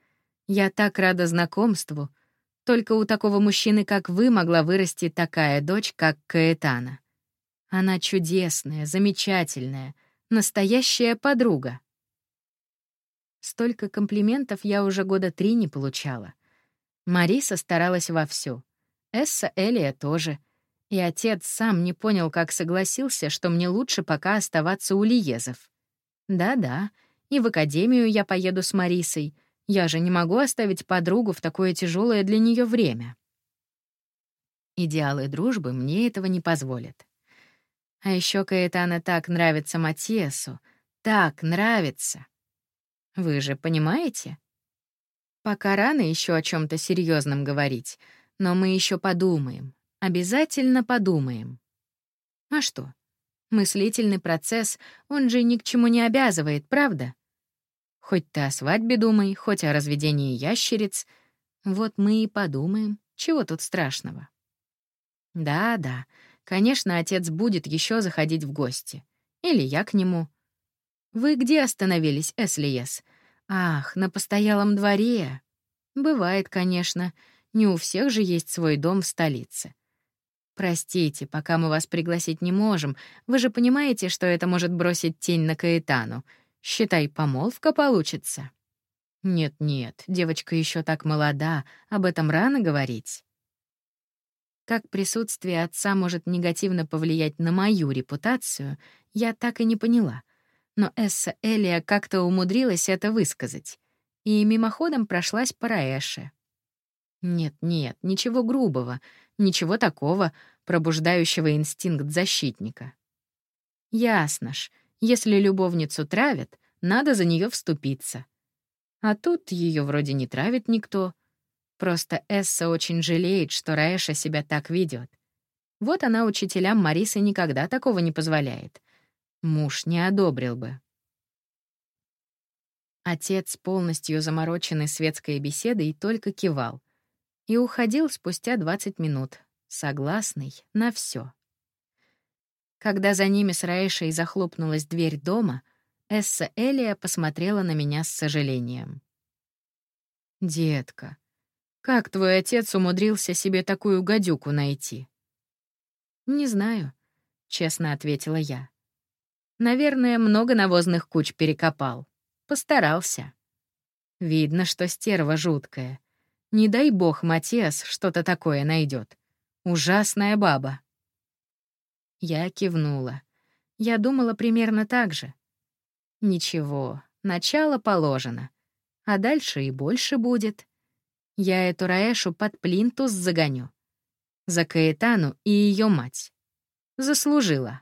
я так рада знакомству», только у такого мужчины, как вы, могла вырасти такая дочь, как Каэтана. Она чудесная, замечательная, настоящая подруга. Столько комплиментов я уже года три не получала. Мариса старалась вовсю. Эсса Элия тоже. И отец сам не понял, как согласился, что мне лучше пока оставаться у Лиезов. Да-да, и в академию я поеду с Марисой, я же не могу оставить подругу в такое тяжелое для нее время. Идеалы дружбы мне этого не позволят. А еще Каэтана так нравится Матиасу, так нравится. Вы же понимаете? Пока рано еще о чем то серьезном говорить, но мы еще подумаем. Обязательно подумаем. А что? Мыслительный процесс, он же ни к чему не обязывает, правда? Хоть ты о свадьбе думай, хоть о разведении ящериц. Вот мы и подумаем, чего тут страшного. Да-да, конечно, отец будет еще заходить в гости. Или я к нему. Вы где остановились, Эслиес? Ах, на постоялом дворе. Бывает, конечно. Не у всех же есть свой дом в столице. Простите, пока мы вас пригласить не можем. Вы же понимаете, что это может бросить тень на Каэтану. Считай, помолвка получится. Нет-нет, девочка еще так молода, об этом рано говорить. Как присутствие отца может негативно повлиять на мою репутацию, я так и не поняла. Но Эсса Элия как-то умудрилась это высказать. И мимоходом прошлась по Раэше. Нет-нет, ничего грубого, ничего такого, пробуждающего инстинкт защитника. Ясно ж, если любовницу травят, надо за нее вступиться. А тут ее вроде не травит никто. Просто Эсса очень жалеет, что Раэша себя так ведет. Вот она учителям Марисы никогда такого не позволяет. Муж не одобрил бы. Отец, полностью замороченный светской беседой, только кивал — и уходил спустя 20 минут, согласный на все. Когда за ними с Раишей захлопнулась дверь дома, Эсса Элия посмотрела на меня с сожалением. «Детка, как твой отец умудрился себе такую гадюку найти?» «Не знаю», — честно ответила я. «Наверное, много навозных куч перекопал. Постарался. Видно, что стерва жуткая. Не дай бог Матиас что-то такое найдет. Ужасная баба. Я кивнула. Я думала примерно так же. Ничего, начало положено. А дальше и больше будет. Я эту Раэшу под плинтус загоню. За Каэтану и ее мать. Заслужила.